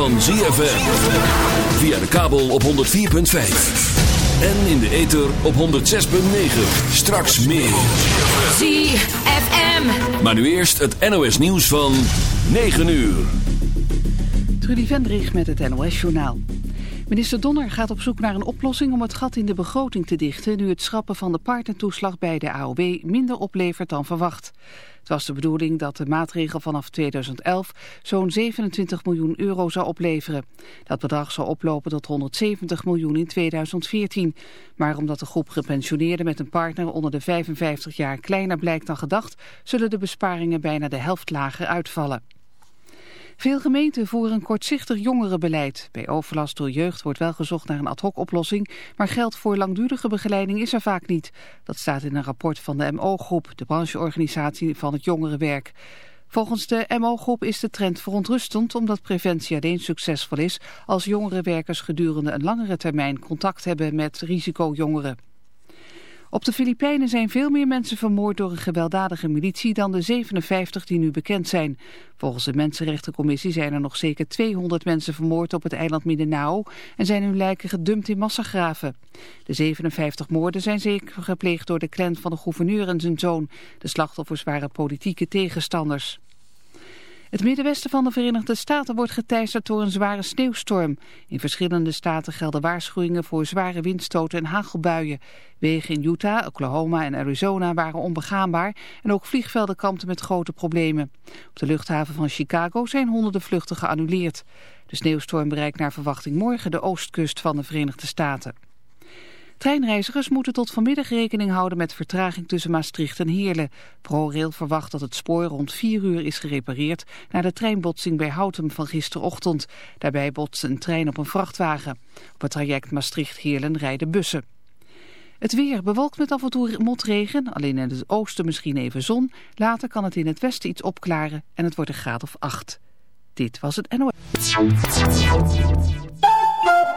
van ZFM. Via de kabel op 104.5. En in de ether op 106.9. Straks meer. ZFM. Maar nu eerst het NOS nieuws van 9 uur. Trudy Vendrich met het NOS-journaal. Minister Donner gaat op zoek naar een oplossing om het gat in de begroting te dichten... nu het schrappen van de partnertoeslag bij de AOW minder oplevert dan verwacht. Het was de bedoeling dat de maatregel vanaf 2011 zo'n 27 miljoen euro zou opleveren. Dat bedrag zou oplopen tot 170 miljoen in 2014. Maar omdat de groep gepensioneerden met een partner onder de 55 jaar kleiner blijkt dan gedacht... zullen de besparingen bijna de helft lager uitvallen. Veel gemeenten voeren een kortzichtig jongerenbeleid. Bij overlast door jeugd wordt wel gezocht naar een ad hoc oplossing, maar geld voor langdurige begeleiding is er vaak niet. Dat staat in een rapport van de MO-groep, de brancheorganisatie van het jongerenwerk. Volgens de MO-groep is de trend verontrustend omdat preventie alleen succesvol is als jongerenwerkers gedurende een langere termijn contact hebben met risicojongeren. Op de Filipijnen zijn veel meer mensen vermoord door een gewelddadige militie dan de 57 die nu bekend zijn. Volgens de Mensenrechtencommissie zijn er nog zeker 200 mensen vermoord op het eiland Mindanao en zijn hun lijken gedumpt in massagraven. De 57 moorden zijn zeker gepleegd door de clan van de gouverneur en zijn zoon. De slachtoffers waren politieke tegenstanders. Het middenwesten van de Verenigde Staten wordt geteisterd door een zware sneeuwstorm. In verschillende staten gelden waarschuwingen voor zware windstoten en hagelbuien. Wegen in Utah, Oklahoma en Arizona waren onbegaanbaar en ook vliegvelden kampten met grote problemen. Op de luchthaven van Chicago zijn honderden vluchten geannuleerd. De sneeuwstorm bereikt naar verwachting morgen de oostkust van de Verenigde Staten. Treinreizigers moeten tot vanmiddag rekening houden met vertraging tussen Maastricht en Heerlen. ProRail verwacht dat het spoor rond 4 uur is gerepareerd na de treinbotsing bij Houtem van gisterochtend. Daarbij botste een trein op een vrachtwagen. Op het traject Maastricht-Heerlen rijden bussen. Het weer bewolkt met af en toe motregen, alleen in het oosten misschien even zon. Later kan het in het westen iets opklaren en het wordt een graad of 8. Dit was het NOS.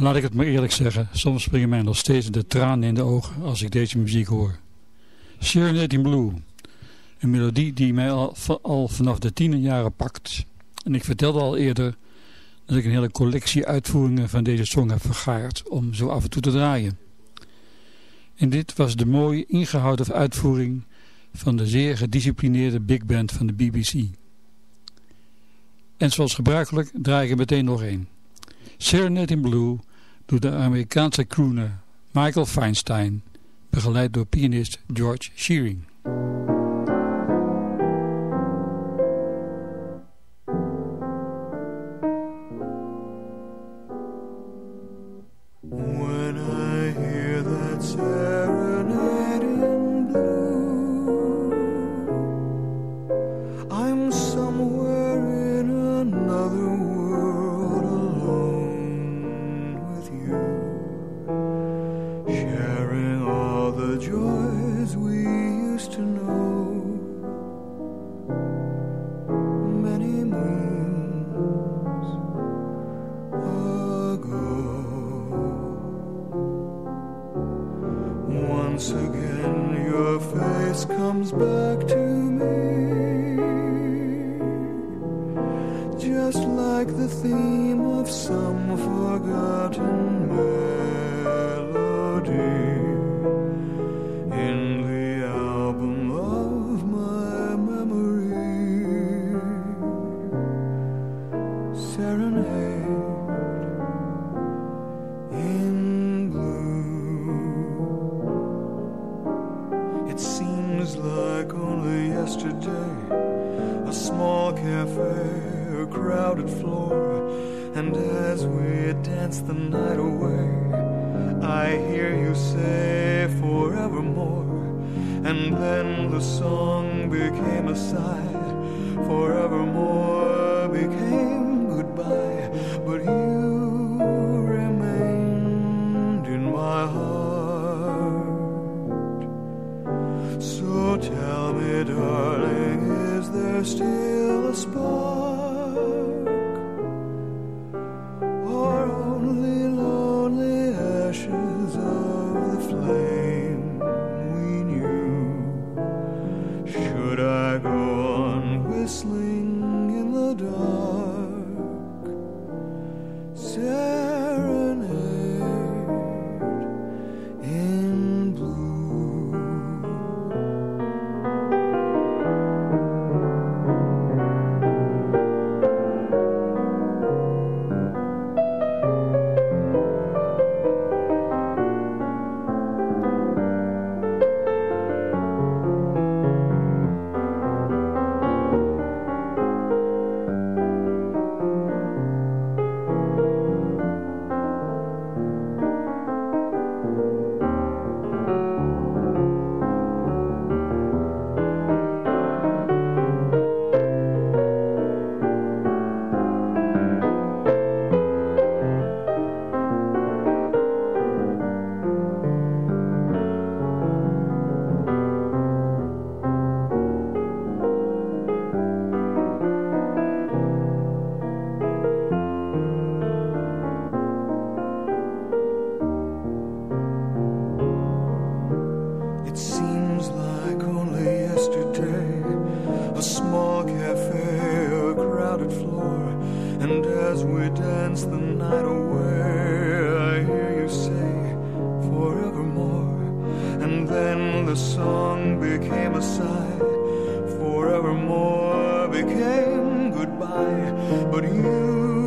Laat ik het maar eerlijk zeggen, soms springen mij nog steeds de tranen in de ogen als ik deze muziek hoor. Serenade in Blue, een melodie die mij al, vanaf de tienerjaren pakt. En ik vertelde al eerder dat ik een hele collectie uitvoeringen van deze song heb vergaard om zo af en toe te draaien. En dit was de mooi ingehouden uitvoering van de zeer gedisciplineerde big band van de BBC. En zoals gebruikelijk draai ik er meteen nog een. Serenade in Blue door de Amerikaanse crooner Michael Feinstein, begeleid door pianist George Shearing. big the song became a sigh. Forevermore became goodbye. But you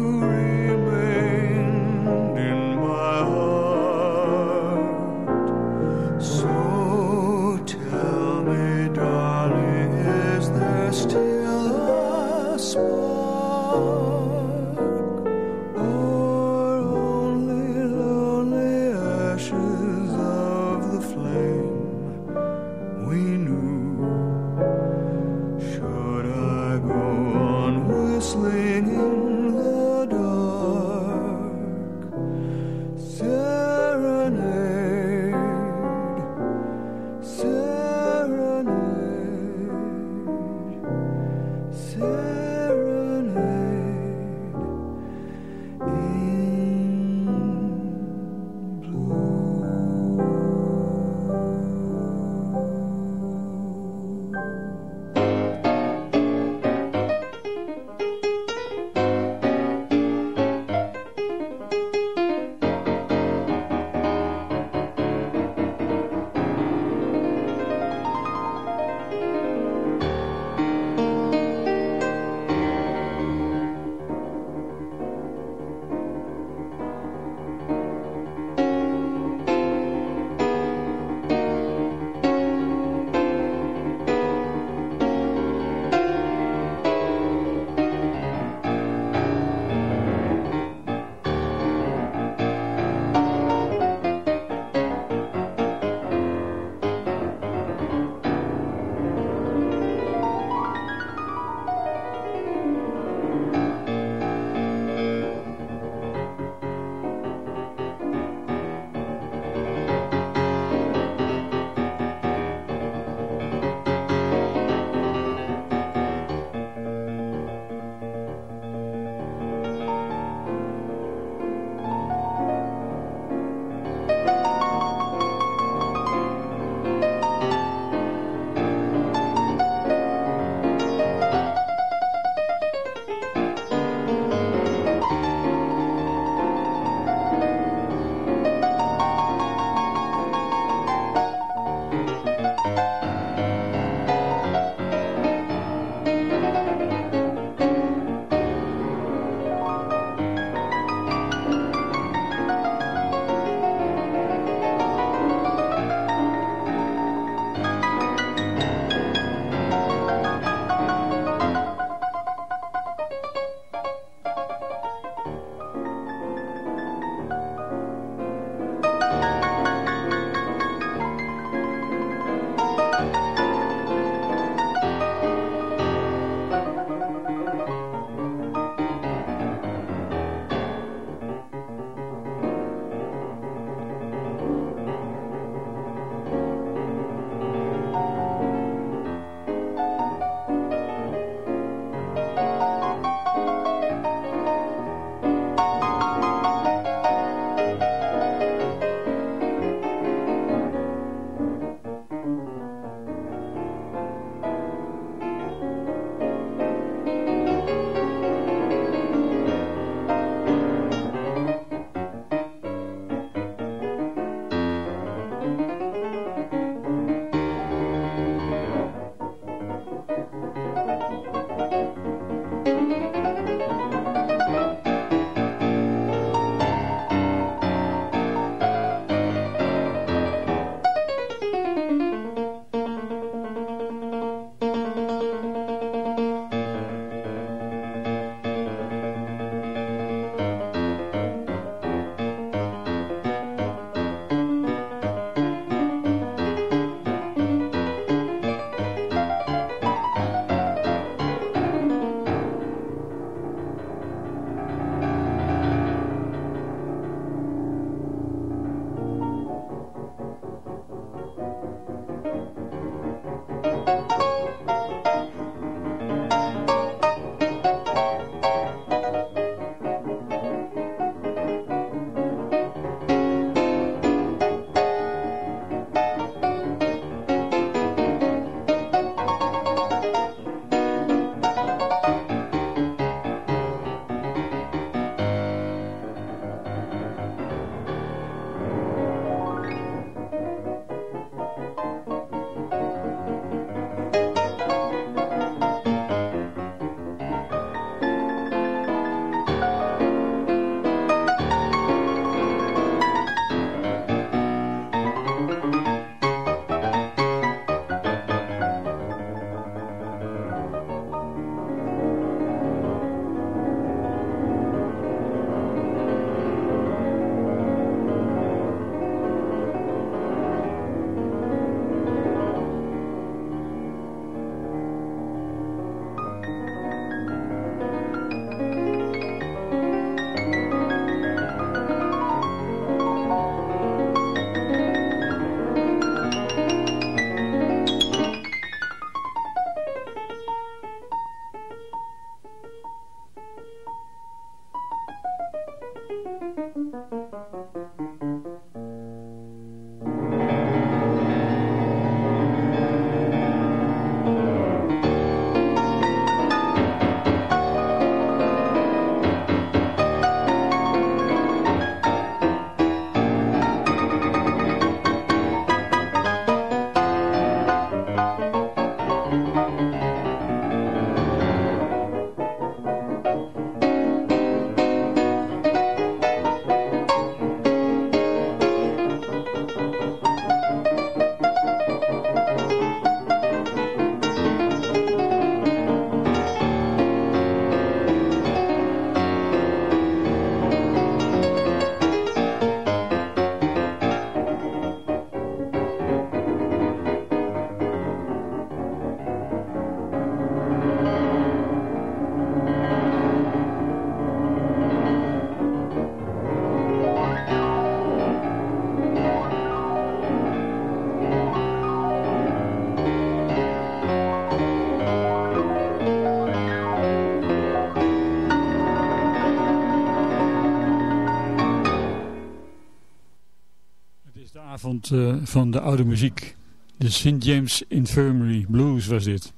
uh, van de oude muziek. De St. James Infirmary Blues was dit.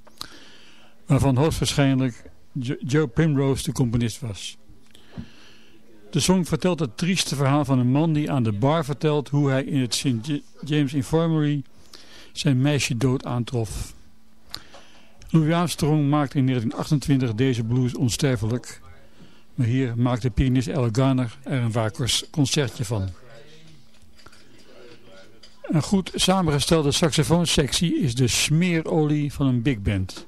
Waarvan hoogstwaarschijnlijk jo Joe Primrose de componist was. De song vertelt het trieste verhaal van een man die aan de bar vertelt hoe hij in het St. James Infirmary zijn meisje dood aantrof. Louis Armstrong maakte in 1928 deze blues onsterfelijk. Maar hier maakte pianist Ella Garner er een waar concertje van. Een goed samengestelde saxofoonsectie is de smeerolie van een big band.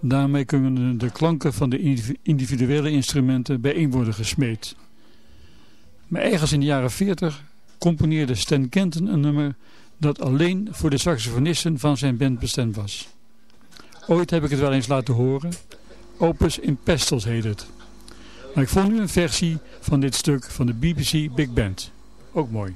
Daarmee kunnen de klanken van de individuele instrumenten bijeen worden gesmeed. Maar ergens in de jaren 40 componeerde Stan Kenton een nummer dat alleen voor de saxofonisten van zijn band bestemd was. Ooit heb ik het wel eens laten horen. Opus in Pestels heet het. Maar ik vond nu een versie van dit stuk van de BBC Big Band. Ook mooi.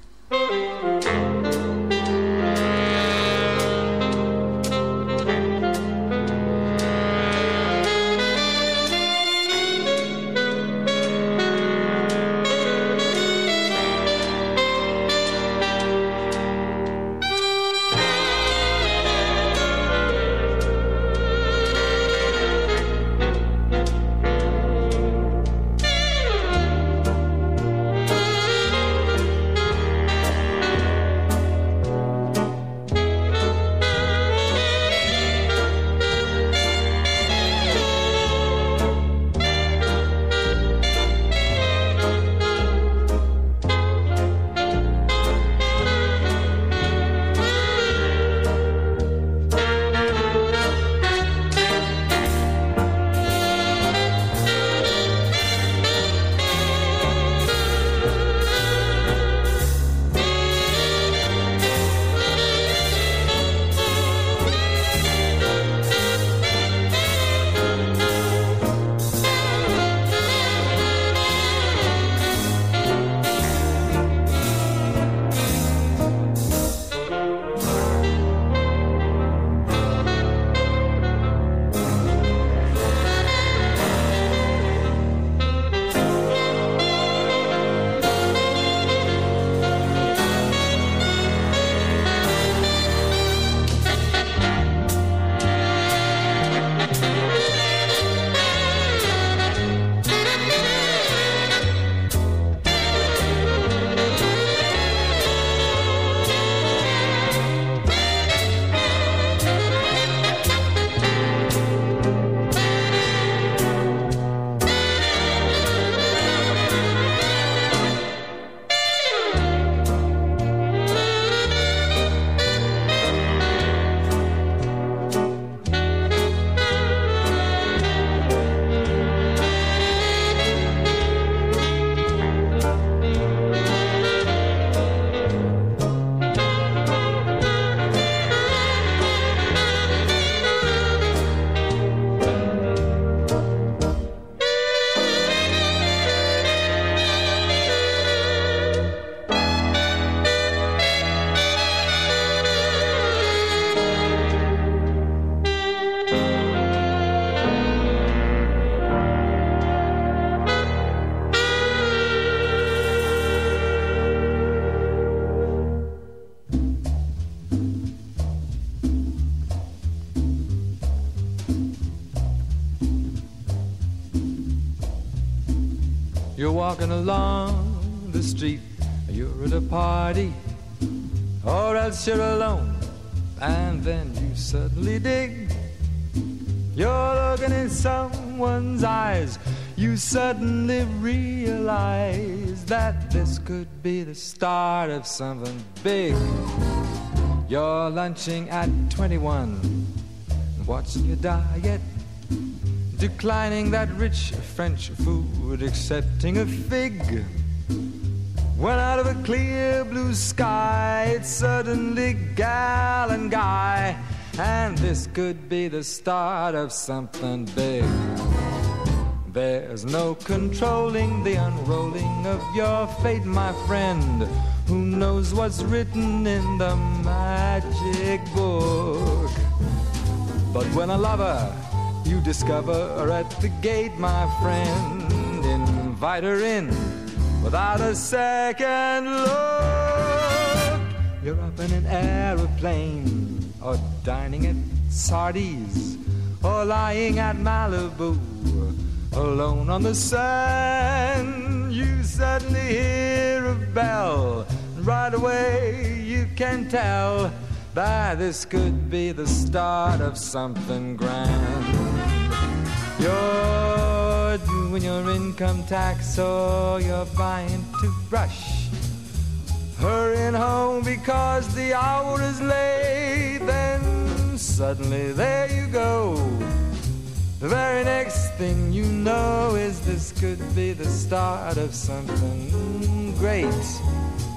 Walking along the street, you're at a party, or else you're alone, and then you suddenly dig. You're looking in someone's eyes, you suddenly realize that this could be the start of something big. You're lunching at 21, watching your diet declining that rich French food, accepting a fig. When out of a clear blue sky, it's suddenly gal and guy, and this could be the start of something big. There's no controlling the unrolling of your fate, my friend. Who knows what's written in the magic book? But when a lover you discover her at the gate, my friend. Invite her in without a second look. You're up in an aeroplane or dining at Sardi's or lying at Malibu alone on the sand. You suddenly hear a bell, right away you can tell that this could be the start of something grand. You're doing your income tax or you're buying to toothbrush. Hurrying home because the hour is late, then suddenly there you go. The very next thing you know is this could be the start of something great.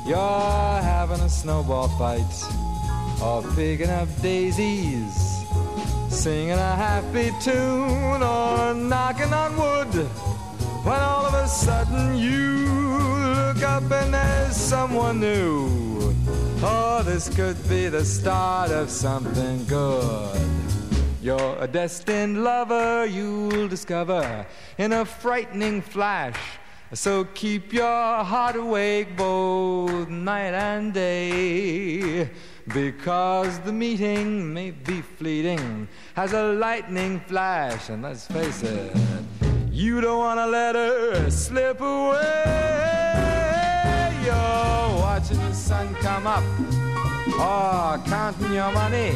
You're having a snowball fight or picking up daisies, singing a happy tune or knocking on wood. When all of a sudden you look up and there's someone new. Oh, this could be the start of something good. You're a destined lover, you'll discover in a frightening flash. So keep your heart awake both night and day. Because the meeting may be fleeting, has a lightning flash, and let's face it, you don't want to let her slip away. You're watching the sun come up, or counting your money,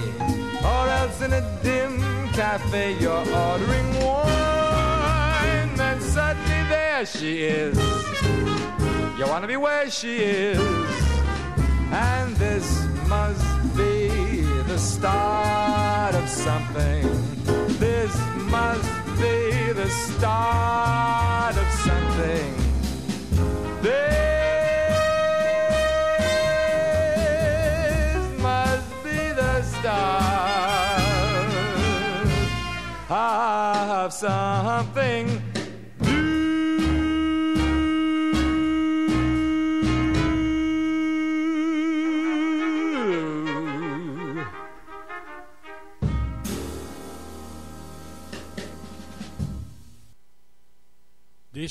or else in a dim cafe you're ordering wine. Then suddenly there she is. You want to be where she is, and this must be the start of something. This must be the start of something. This must be the start of something.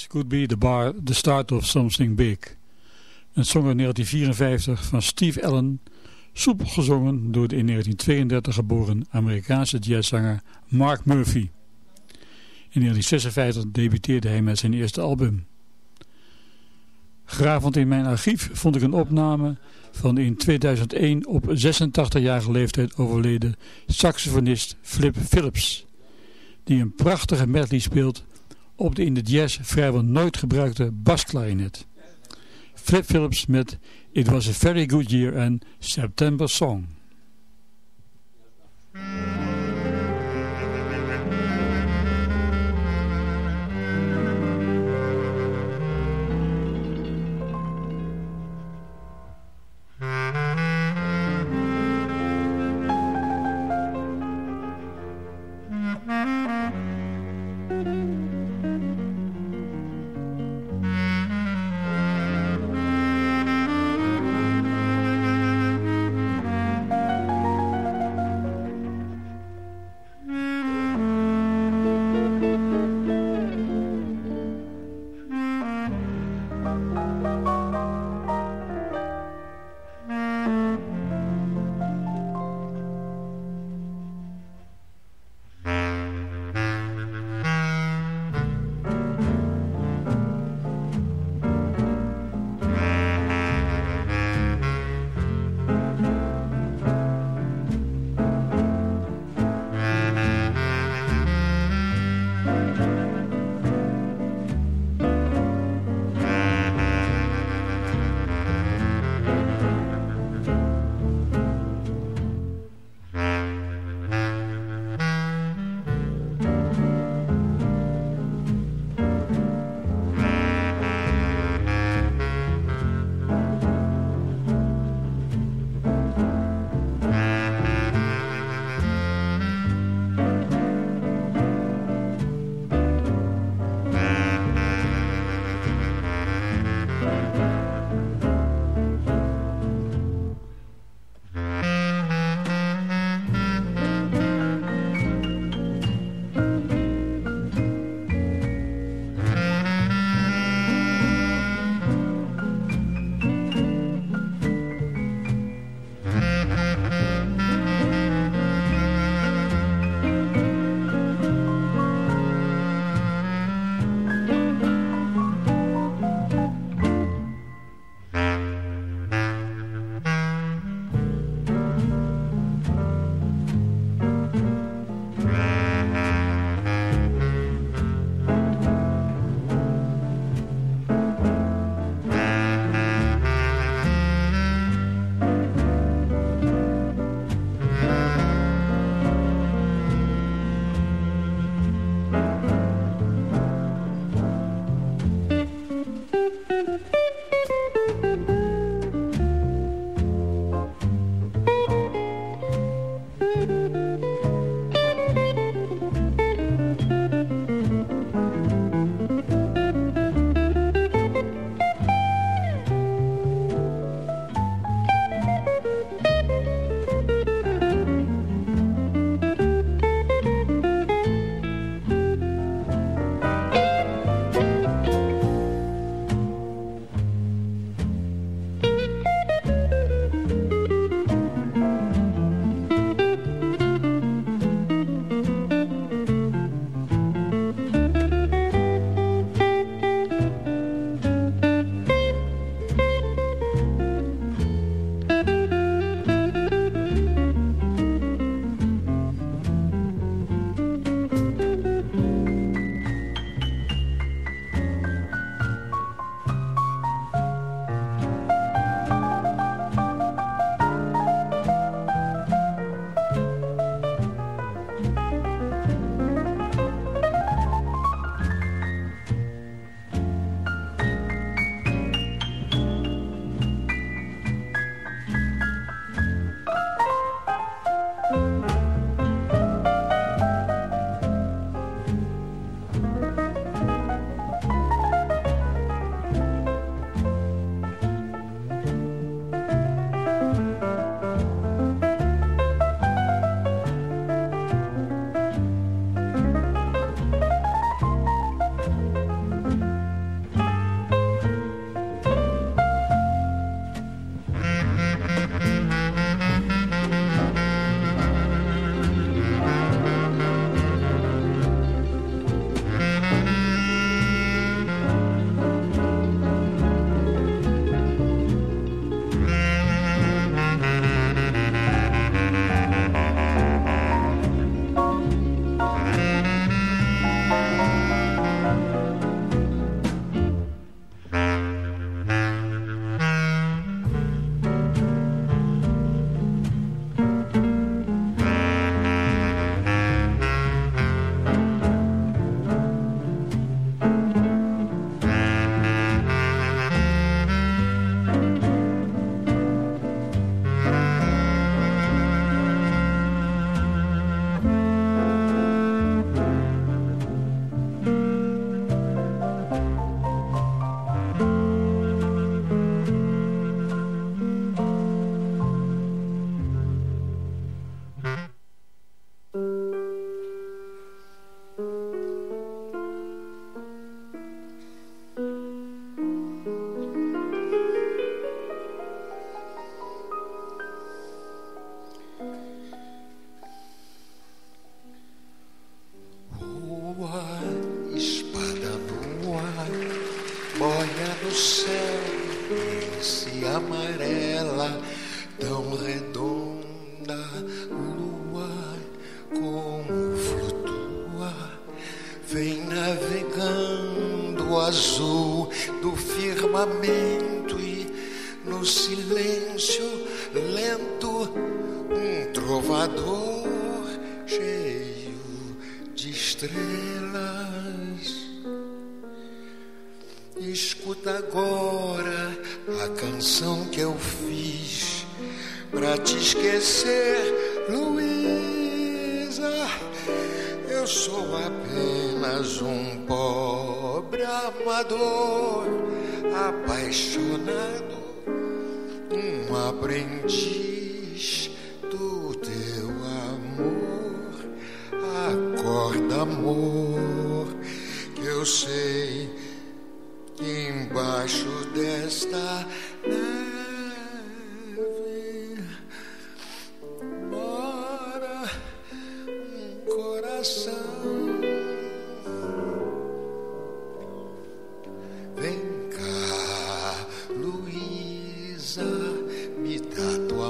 Could be the, bar, the start of something big. Een song uit 1954 van Steve Allen, soepel gezongen door de in 1932 geboren Amerikaanse jazzzanger Mark Murphy. In 1956 debuteerde hij met zijn eerste album. Gravend in mijn archief vond ik een opname van de in 2001 op 86-jarige leeftijd overleden saxofonist Flip Phillips, die een prachtige medley speelt op de in de jazz vrijwel nooit gebruikte basklarinet. Flip Phillips met It Was a Very Good Year en September Song.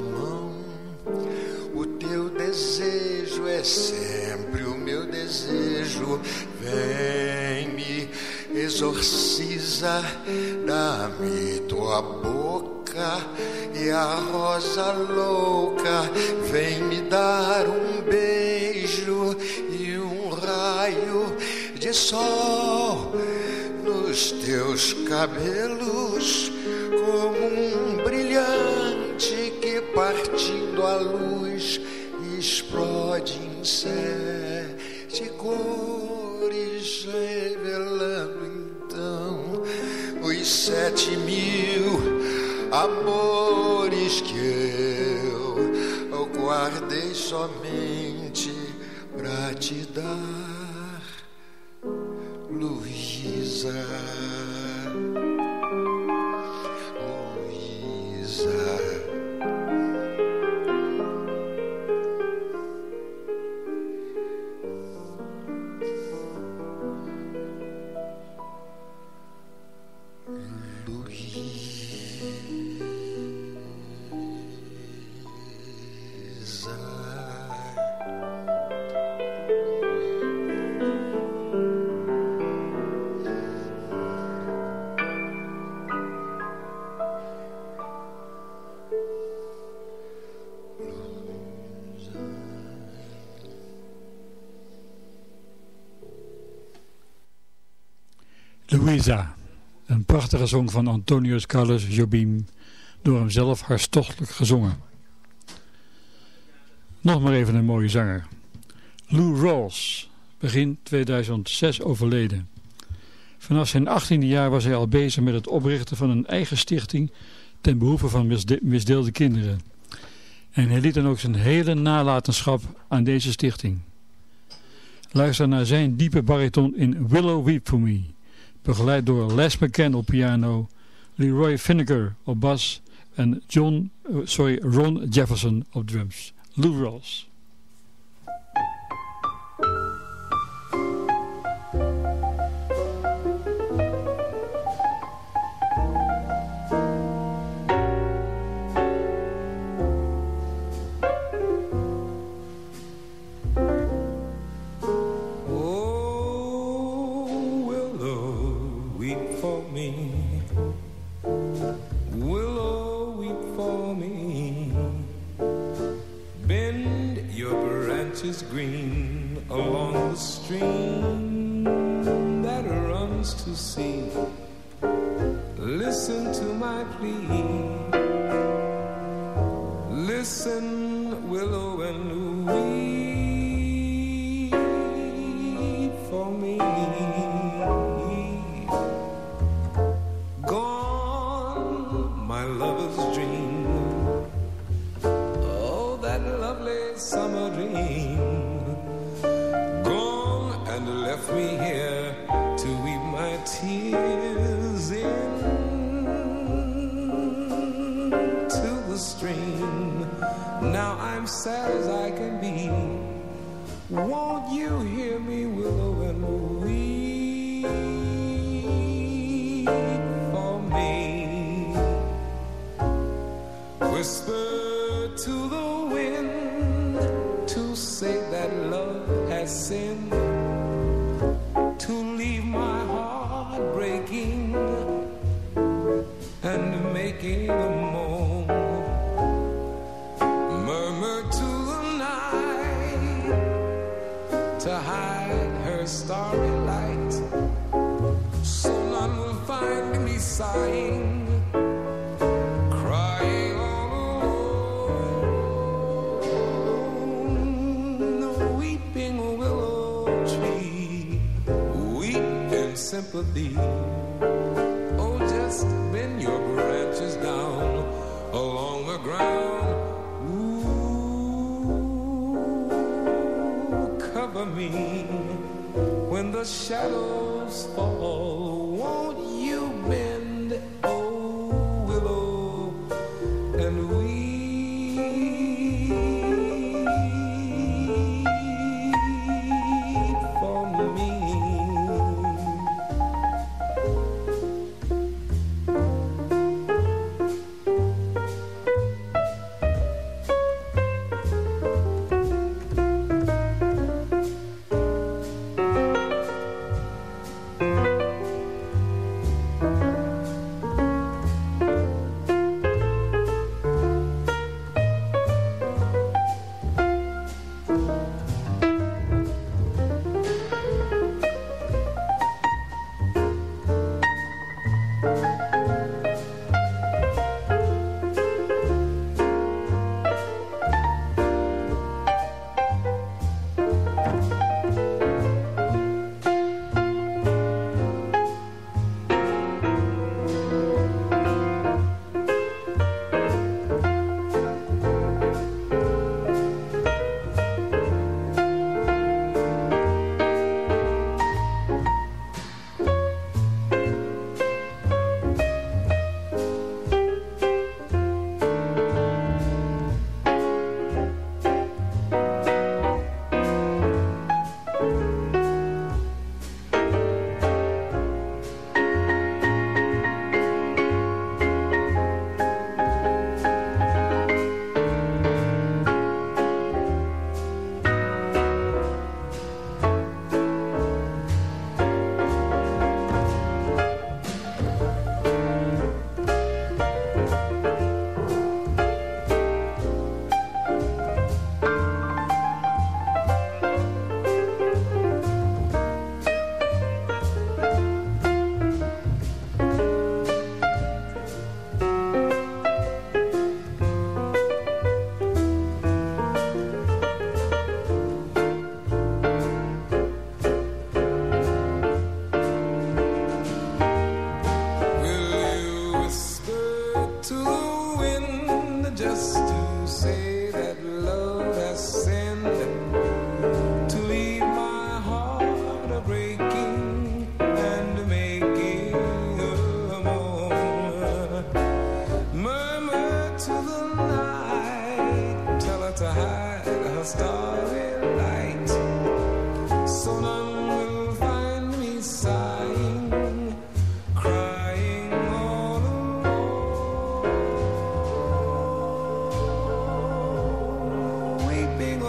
Mão. O teu desejo é sempre o meu desejo. Vem me exorciza, dá-me tua boca e a rosa louca vem me dar um beijo e um raio de sol nos teus cabelos como um explode em sete cores revelando então os sete mil amores que eu guardei somente pra te dar, van Antonius Carlos Jobim, door hem zelf hartstochtelijk gezongen. Nog maar even een mooie zanger. Lou Rawls, begin 2006 overleden. Vanaf zijn 18e jaar was hij al bezig met het oprichten van een eigen stichting ten behoeve van misde misdeelde kinderen. En hij liet dan ook zijn hele nalatenschap aan deze stichting. Luister naar zijn diepe bariton in Willow Weep For Me begeleid door Les McCann op piano, Leroy Finneker op bas en John, sorry, Ron Jefferson op drums. Lou Rawls. be. Listen. To the wind to say that love sympathy. Oh, just bend your branches down along the ground. Ooh, cover me when the shadows fall.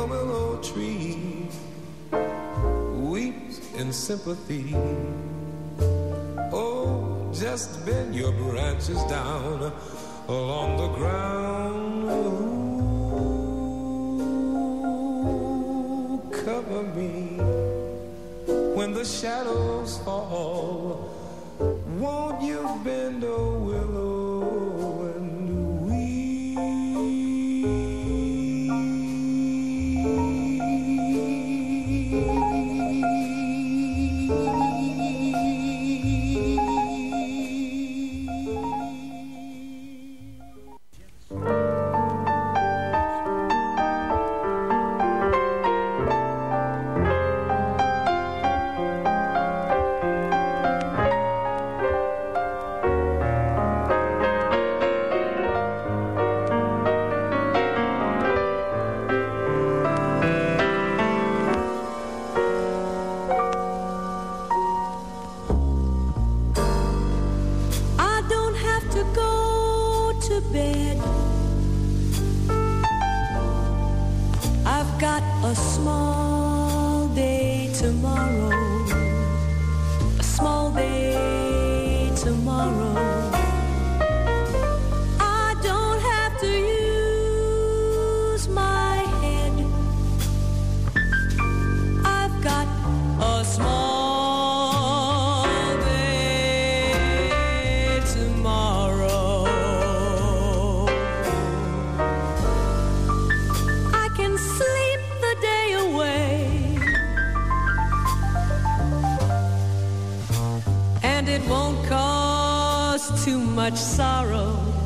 Willow tree weeps in sympathy. Oh, just bend your branches down along the ground. Ooh, cover me when the shadows fall. Won't you bend a willow and it won't cause too much sorrow.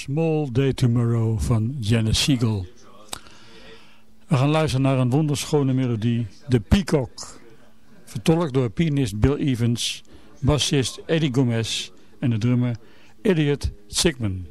Small Day Tomorrow van Janis Siegel. We gaan luisteren naar een wonderschone melodie, The Peacock. Vertolkt door pianist Bill Evans, bassist Eddie Gomez en de drummer Elliot Sigmund.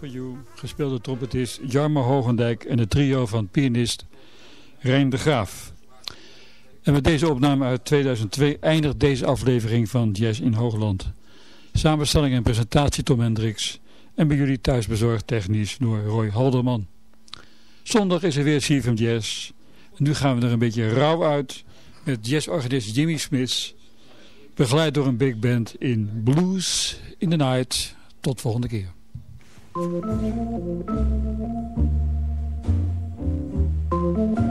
For You, gespeeld door trompetist Jarmo Hogendijk en het trio van pianist Rijn de Graaf. En met deze opname uit 2002 eindigt deze aflevering van Jazz in Hoogland. Samenstelling en presentatie Tom Hendricks en bij jullie thuis bezorgd technisch door Roy Halderman. Zondag is er weer CFM Jazz. Nu gaan we er een beetje rauw uit met jazzorganist Jimmy Smith, begeleid door een big band in Blues in the Night. Tot volgende keer. thank you